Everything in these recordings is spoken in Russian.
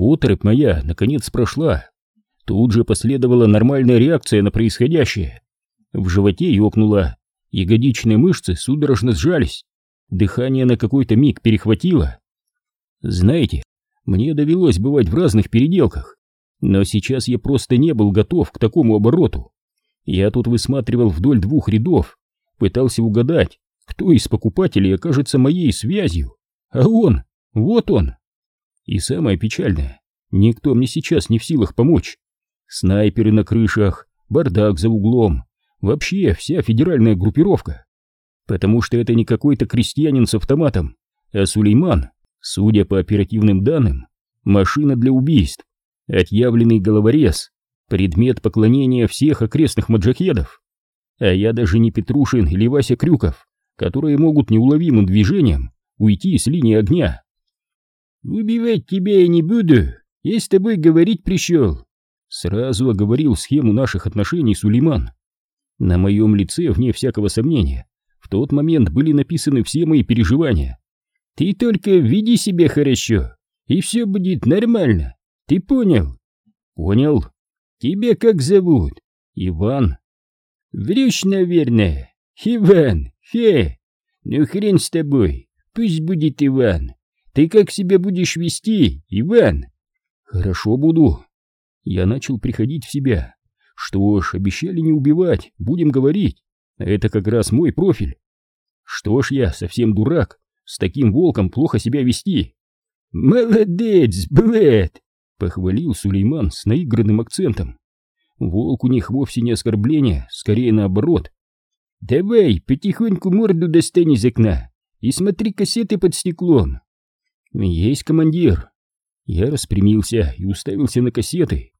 Оторопь моя, наконец, прошла. Тут же последовала нормальная реакция на происходящее. В животе ёкнуло, ягодичные мышцы судорожно сжались, дыхание на какой-то миг перехватило. Знаете, мне довелось бывать в разных переделках, но сейчас я просто не был готов к такому обороту. Я тут высматривал вдоль двух рядов, пытался угадать, кто из покупателей окажется моей связью, а он, вот он. И самое печальное, никто мне сейчас не в силах помочь. Снайперы на крышах, бардак за углом, вообще вся федеральная группировка. Потому что это не какой-то крестьянин с автоматом, а Сулейман, судя по оперативным данным, машина для убийств, отъявленный головорез, предмет поклонения всех окрестных маджахедов. А я даже не Петрушин или Вася Крюков, которые могут неуловимым движением уйти с линии огня. «Убивать тебя я не буду, я с тобой говорить пришел», сразу оговорил схему наших отношений Сулейман. На моем лице, вне всякого сомнения, в тот момент были написаны все мои переживания. «Ты только веди себя хорошо, и все будет нормально, ты понял?» «Понял. Тебя как зовут?» «Иван». «Врешь, наверное. Иван, хе. Ну хрен с тобой, пусть будет Иван. Ты как себя будешь вести, Иван?» «Хорошо буду». Я начал приходить в себя. Что ж, обещали не убивать, будем говорить. Это как раз мой профиль. Что ж я, совсем дурак, с таким волком плохо себя вести. «Молодец, Блэд!» — похвалил Сулейман с наигранным акцентом. Волк у них вовсе не оскорбление, скорее наоборот. «Давай, потихоньку морду достань из окна и смотри кассеты под стеклом». «Есть командир». Я распрямился и уставился на кассеты.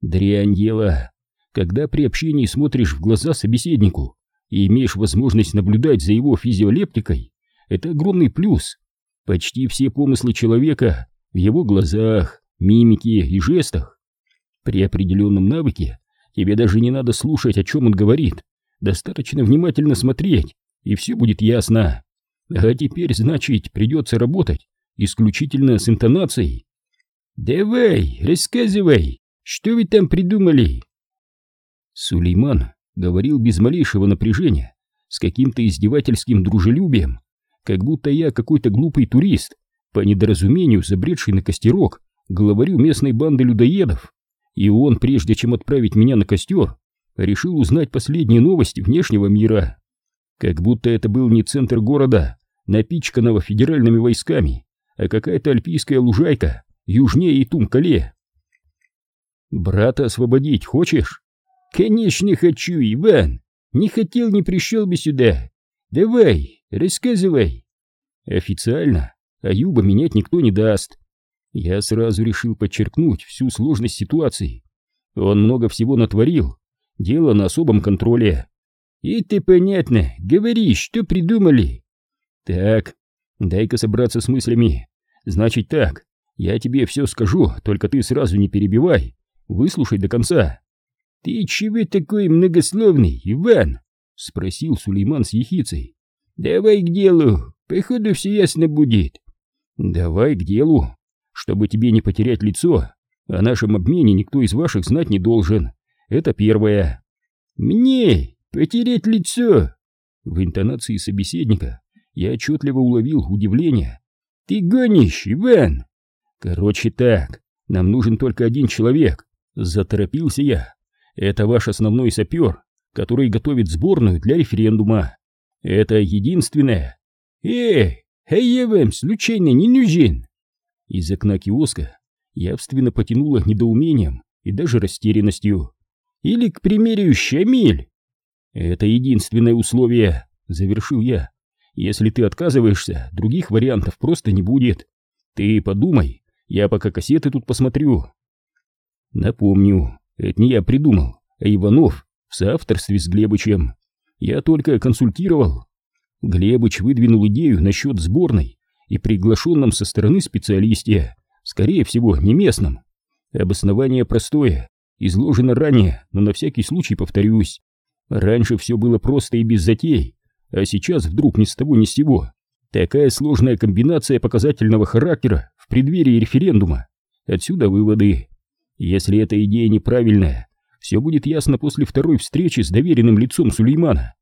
Дрянь дело, когда при общении смотришь в глаза собеседнику и имеешь возможность наблюдать за его физиолептикой, это огромный плюс. Почти все помыслы человека в его глазах, мимике и жестах. При определенном навыке тебе даже не надо слушать, о чем он говорит, достаточно внимательно смотреть, и все будет ясно. А теперь, значит, придется работать исключительно с интонацией. «Давай, рассказывай, что вы там придумали?» Сулейман говорил без малейшего напряжения, с каким-то издевательским дружелюбием, как будто я какой-то глупый турист, по недоразумению забредший на костерок, главарю местной банды людоедов. И он, прежде чем отправить меня на костер, решил узнать последние новости внешнего мира. Как будто это был не центр города, напичканного федеральными войсками, а какая-то альпийская лужайка южнее Итумкале. «Брата освободить хочешь?» «Конечно хочу, Иван! Не хотел, не пришел бы сюда! Давай, рассказывай!» «Официально Аюба менять никто не даст. Я сразу решил подчеркнуть всю сложность ситуации. Он много всего натворил, дело на особом контроле. «Это понятно, говори, что придумали?» «Так, дай-ка собраться с мыслями. Значит так, я тебе все скажу, только ты сразу не перебивай, выслушай до конца». «Ты чего такой многословный, Иван?» — спросил Сулейман с ехицей. «Давай к делу, походу все ясно будет». «Давай к делу. Чтобы тебе не потерять лицо, о нашем обмене никто из ваших знать не должен. Это первое». «Мне потерять лицо?» В интонации собеседника я отчетливо уловил удивление. «Ты гонишь, Иван!» «Короче так, нам нужен только один человек», — заторопился я. Это ваш основной сапер, который готовит сборную для референдума. Это единственное. Эй, а я случайно не нужен? Из окна киоска явственно потянуло недоумением и даже растерянностью. Или, к примеру, Щамиль? Это единственное условие, завершил я. Если ты отказываешься, других вариантов просто не будет. Ты подумай, я пока кассеты тут посмотрю. Напомню, это не я придумал, а Иванов в соавторстве с Глебычем. Я только консультировал. Глебыч выдвинул идею насчет сборной и приглашенном со стороны специалисте, скорее всего, не местном. Обоснование простое, изложено ранее, но на всякий случай повторюсь. Раньше все было просто и без затей, а сейчас вдруг ни с того ни с сего. Такая сложная комбинация показательного характера в преддверии референдума Отсюда выводы. Если эта идея неправильная, все будет ясно после второй встречи с доверенным лицом Сулеймана.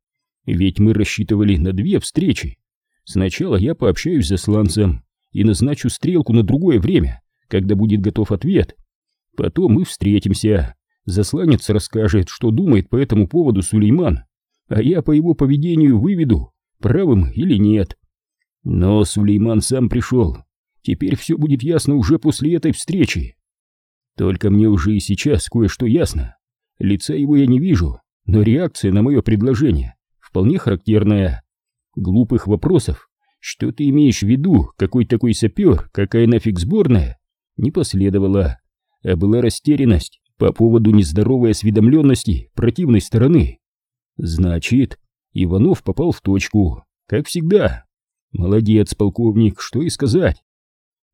Ведь мы рассчитывали на две встречи. Сначала я пообщаюсь с засланцем и назначу стрелку на другое время, когда будет готов ответ. Потом мы встретимся. Засланец расскажет, что думает по этому поводу Сулейман, а я по его поведению выведу, правым или нет. Но Сулейман сам пришел. Теперь все будет ясно уже после этой встречи. Только мне уже и сейчас кое-что ясно. Лица его я не вижу, но реакция на мое предложение вполне характерная. Глупых вопросов, что ты имеешь в виду, какой такой сапер, какая нафиг сборная, не последовало, а была растерянность по поводу нездоровой осведомленности противной стороны. Значит, Иванов попал в точку, как всегда. Молодец, полковник, что и сказать.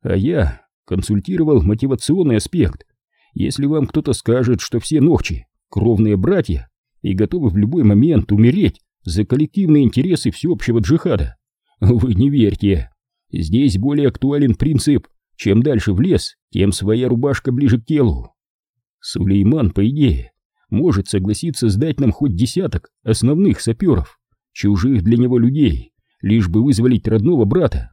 А я консультировал мотивационный аспект. Если вам кто-то скажет, что все ногчи — кровные братья и готовы в любой момент умереть за коллективные интересы всеобщего джихада, вы не верьте. Здесь более актуален принцип «чем дальше в лес, тем своя рубашка ближе к телу». Сулейман, по идее, может согласиться сдать нам хоть десяток основных саперов, чужих для него людей, лишь бы вызволить родного брата.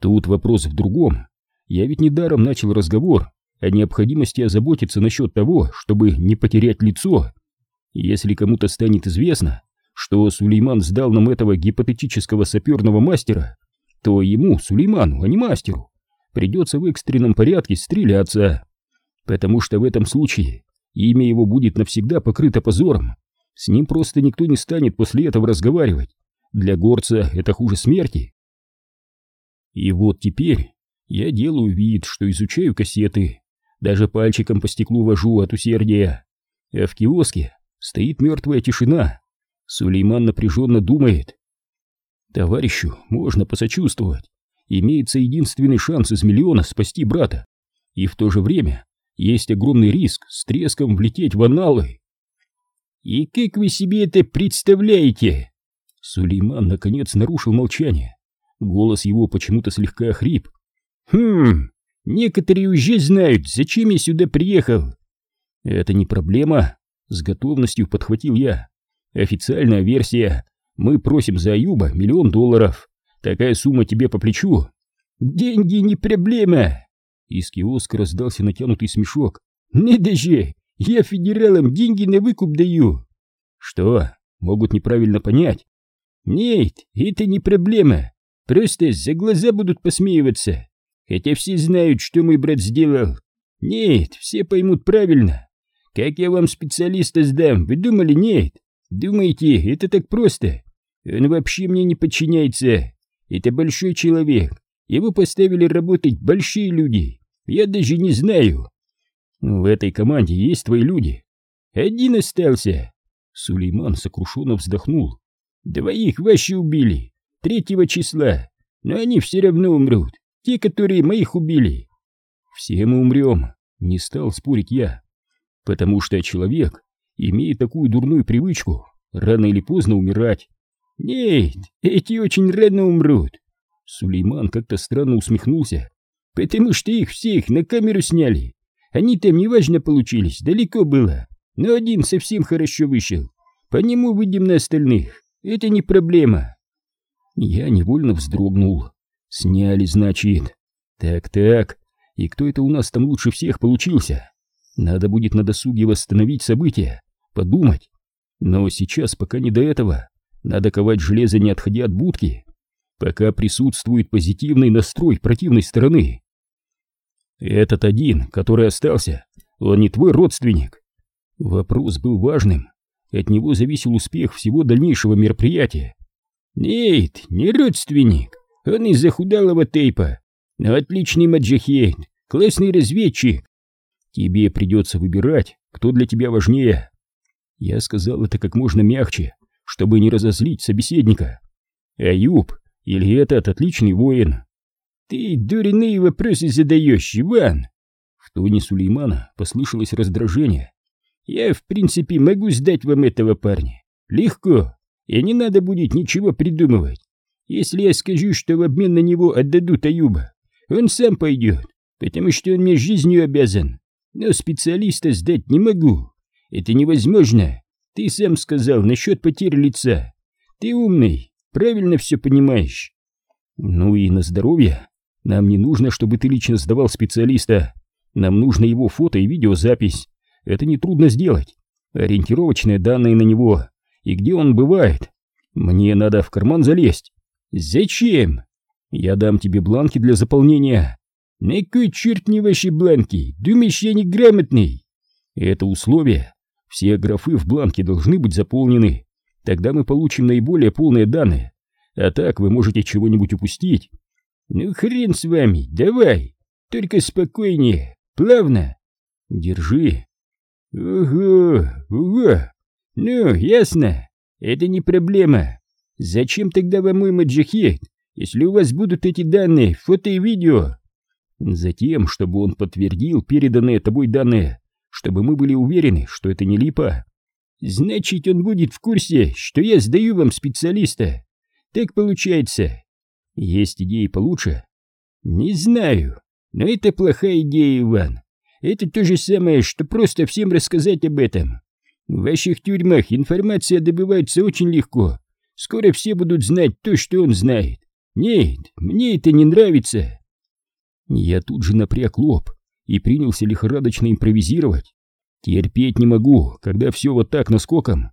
Тут вопрос в другом. Я ведь недаром начал разговор о необходимости озаботиться насчет того, чтобы не потерять лицо. Если кому-то станет известно, что Сулейман сдал нам этого гипотетического саперного мастера, то ему, Сулейману, а не мастеру, придется в экстренном порядке стреляться. Потому что в этом случае имя его будет навсегда покрыто позором. С ним просто никто не станет после этого разговаривать. Для горца это хуже смерти. И вот теперь я делаю вид, что изучаю кассеты, даже пальчиком по стеклу вожу от усердия. А в киоске стоит мертвая тишина. Сулейман напряженно думает. Товарищу можно посочувствовать. Имеется единственный шанс из миллиона спасти брата. И в то же время есть огромный риск с треском влететь в аналы. «И как вы себе это представляете?» Сулейман наконец нарушил молчание. Голос его почему-то слегка хрип. «Хм, некоторые уже знают, зачем я сюда приехал». «Это не проблема», — с готовностью подхватил я. «Официальная версия. Мы просим за Аюба миллион долларов. Такая сумма тебе по плечу». «Деньги не проблема», из киоска раздался натянутый смешок. «Не даже! Я федералам деньги на выкуп даю!» «Что? Могут неправильно понять?» «Нет, это не проблема. Просто за глаза будут посмеиваться. Хотя все знают, что мой брат сделал. Нет, все поймут правильно. Как я вам специалиста сдам, вы думали, нет? Думаете, это так просто? Он вообще мне не подчиняется. Это большой человек, его поставили работать большие люди. Я даже не знаю. В этой команде есть твои люди. Один остался. Сулейман сокрушенно вздохнул. Двоих ваши убили. Третьего числа. Но они все равно умрут. Те, которые моих убили. Все мы умрем. Не стал спорить я. Потому что человек имеет такую дурную привычку рано или поздно умирать. Нет, эти очень рано умрут. Сулейман как-то странно усмехнулся. «Потому что их всех на камеру сняли. Они там неважно получились, далеко было. Но один совсем хорошо вышел. По нему выйдем на остальных. Это не проблема». Я невольно вздрогнул. «Сняли, значит. Так-так. И кто это у нас там лучше всех получился? Надо будет на досуге восстановить события, подумать. Но сейчас пока не до этого. Надо ковать железо, не отходя от будки пока присутствует позитивный настрой противной стороны. Этот один, который остался, он не твой родственник. Вопрос был важным, от него зависел успех всего дальнейшего мероприятия. Нет, не родственник, он из захудалого тейпа, но отличный маджахет, классный разведчик. Тебе придется выбирать, кто для тебя важнее. Я сказал это как можно мягче, чтобы не разозлить собеседника. Аюб или этот отличный воин? Ты дурные вопросы задаешь, Иван. В тоне Сулеймана послышалось раздражение. Я, в принципе, могу сдать вам этого парня. Легко. И не надо будет ничего придумывать. Если я скажу, что в обмен на него отдадут Аюба, он сам пойдет. потому что он мне жизнью обязан. Но специалиста сдать не могу. Это невозможно. Ты сам сказал насчет потери лица. Ты умный, правильно все понимаешь. Ну и на здоровье. Нам не нужно, чтобы ты лично сдавал специалиста. Нам нужно его фото и видеозапись. Это нетрудно сделать. Ориентировочные данные на него. И где он бывает. Мне надо в карман залезть. Зачем? Я дам тебе бланки для заполнения. На кой черт не ваши бланки? Думаешь, я неграмотный? Это условие. Все графы в бланке должны быть заполнены. Тогда мы получим наиболее полные данные. А так вы можете чего-нибудь упустить. Ну хрен с вами, давай. Только спокойнее, плавно. Держи. Ого, ого. Ну, ясно. Это не проблема. Зачем тогда вам мой маджахет, если у вас будут эти данные, фото и видео? Затем, чтобы он подтвердил переданные тобой данные, чтобы мы были уверены, что это не липа. Значит, он будет в курсе, что я сдаю вам специалиста. Так получается. Есть идеи получше? Не знаю, но это плохая идея, Иван. Это то же самое, что просто всем рассказать об этом. В ваших тюрьмах информация добывается очень легко. Скоро все будут знать то, что он знает. Нет, мне это не нравится. Я тут же напряг лоб и принялся лихорадочно импровизировать. Терпеть не могу, когда все вот так наскоком.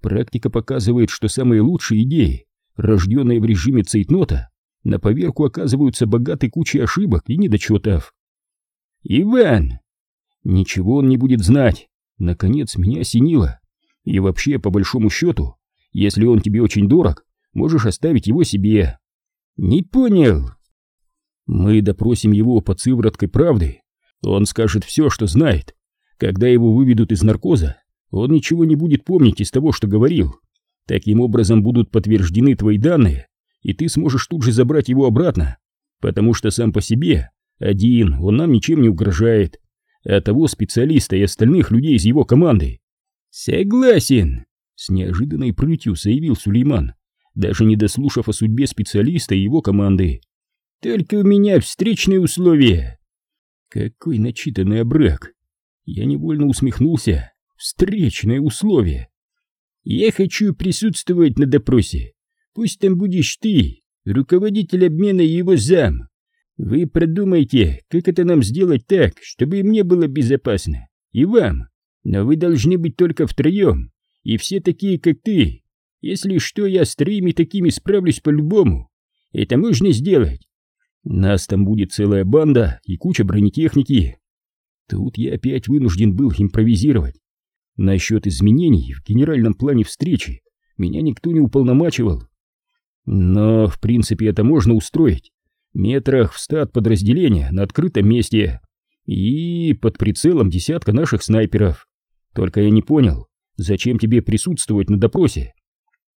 Практика показывает, что самые лучшие идеи, рожденные в режиме цейтнота, на поверку оказываются богатой кучей ошибок и недочетов. «Иван!» Ничего он не будет знать. Наконец меня осенило. И вообще, по большому счету, если он тебе очень дорог, можешь оставить его себе. Не понял. Мы допросим его под сывороткой правды. Он скажет все, что знает. Когда его выведут из наркоза, он ничего не будет помнить из того, что говорил. Таким образом будут подтверждены твои данные, и ты сможешь тут же забрать его обратно, потому что сам по себе, один, он нам ничем не угрожает, а того специалиста и остальных людей из его команды. Согласен, с неожиданной прытью заявил Сулейман, даже не дослушав о судьбе специалиста и его команды. Только у меня встречные условия. Какой начитанный обрак. Я невольно усмехнулся. Встречные условия. Я хочу присутствовать на допросе. Пусть там будешь ты, руководитель обмена и его зам. Вы продумайте, как это нам сделать так, чтобы и мне было безопасно, и вам. Но вы должны быть только втроем, и все такие, как ты. Если что, я с троими такими справлюсь по-любому. Это можно сделать. Нас там будет целая банда и куча бронетехники. Тут я опять вынужден был импровизировать. Насчет изменений в генеральном плане встречи меня никто не уполномачивал. Но, в принципе, это можно устроить метрах в ста от подразделения на открытом месте и под прицелом десятка наших снайперов. Только я не понял, зачем тебе присутствовать на допросе?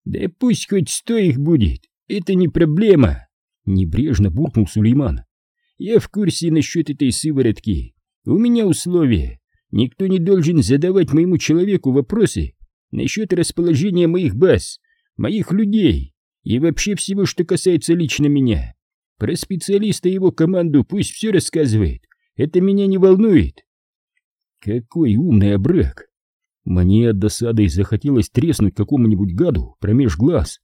Да пусть хоть сто их будет, это не проблема, небрежно буркнул Сулейман. Я в курсе насчет этой сыворотки. У меня условия. Никто не должен задавать моему человеку вопросы насчет расположения моих баз, моих людей и вообще всего, что касается лично меня. Про специалиста и его команду пусть все рассказывает. Это меня не волнует. Какой умный обрек. Мне от досады захотелось треснуть какому-нибудь гаду промеж глаз.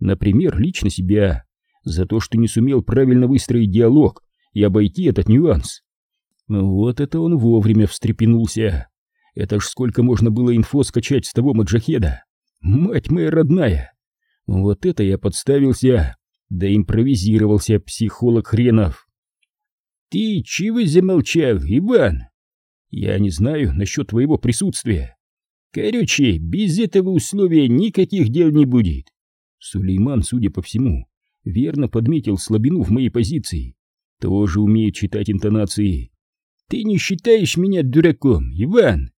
Например, лично себя. За то, что не сумел правильно выстроить диалог и обойти этот нюанс. Вот это он вовремя встрепенулся. Это ж сколько можно было инфо скачать с того маджахеда. Мать моя родная! Вот это я подставился. Да импровизировался психолог хренов. Ты чего замолчал, Иван? Я не знаю насчет твоего присутствия. Короче, без этого условия никаких дел не будет. Сулейман, судя по всему, верно подметил слабину в моей позиции. Тоже умеет читать интонации. Ты не считаешь меня дураком, Иван?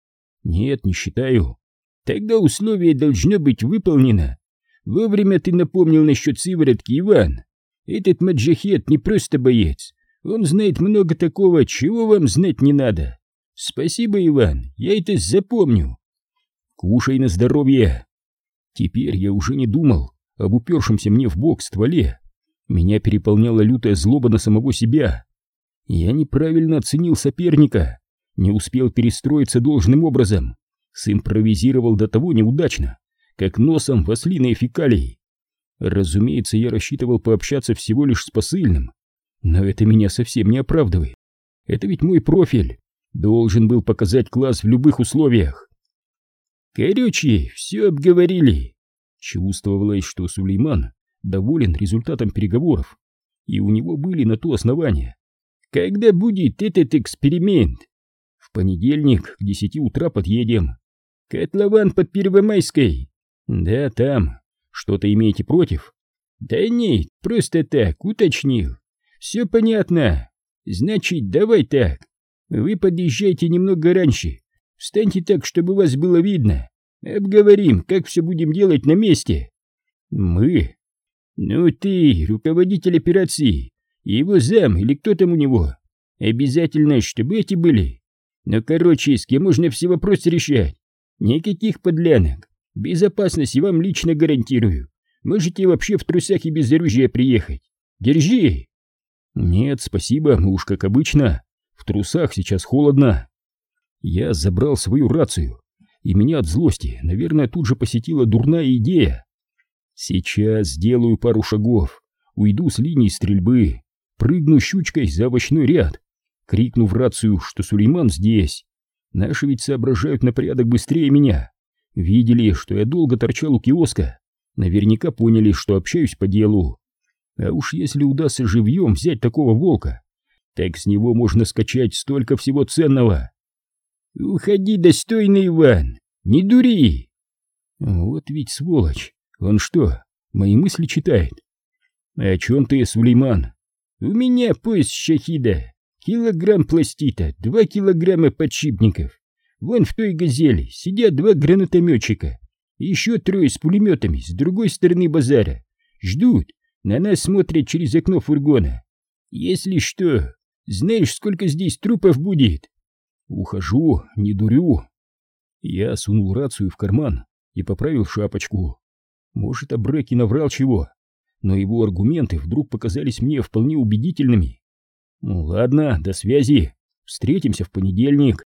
Нет, не считаю. Тогда условие должно быть выполнено. Вовремя ты напомнил насчет сыворотки, Иван. Этот маджахет не просто боец. Он знает много такого, чего вам знать не надо. Спасибо, Иван, я это запомню. Кушай на здоровье. Теперь я уже не думал об упершемся мне в бок стволе. Меня переполняла лютая злоба на самого себя. Я неправильно оценил соперника, не успел перестроиться должным образом, симпровизировал до того неудачно, как носом в ослиные фекалии. Разумеется, я рассчитывал пообщаться всего лишь с посыльным, но это меня совсем не оправдывает. Это ведь мой профиль, должен был показать класс в любых условиях. Короче, все обговорили. Чувствовалось, что Сулейман доволен результатом переговоров, и у него были на то основания. Когда будет этот эксперимент? В понедельник к десяти утра подъедем. Котлован под Первомайской. Да, там. Что-то имеете против? Да нет, просто так, уточнил. Все понятно. Значит, давай так. Вы подъезжайте немного раньше. Встаньте так, чтобы вас было видно. Обговорим, как все будем делать на месте. Мы? Ну ты, руководитель операции, его зам или кто там у него. Обязательно, чтобы эти были. Но, короче, с кем можно все вопросы решать. Никаких подлянок. Безопасность я вам лично гарантирую. Можете вообще в трусах и без оружия приехать. Держи. Нет, спасибо, мы уж как обычно. В трусах сейчас холодно. Я забрал свою рацию, и меня от злости, наверное, тут же посетила дурная идея. Сейчас сделаю пару шагов, уйду с линии стрельбы, прыгну щучкой за овощной ряд, крикну в рацию, что Сулейман здесь. Наши ведь соображают на порядок быстрее меня. Видели, что я долго торчал у киоска, наверняка поняли, что общаюсь по делу. А уж если удастся живьем взять такого волка, так с него можно скачать столько всего ценного. Уходи, достойный Иван, не дури. Вот ведь сволочь, он что, мои мысли читает? О чем ты, Сулейман? У меня пояс шахида, килограмм пластита, два килограмма подшипников. Вон в той газели сидят два гранатометчика, еще трое с пулеметами с другой стороны базара. Ждут, на нас смотрят через окно фургона. Если что, знаешь, сколько здесь трупов будет? Ухожу, не дурю. Я сунул рацию в карман и поправил шапочку. Может, Абреки наврал чего, но его аргументы вдруг показались мне вполне убедительными. Ну ладно, до связи. Встретимся в понедельник.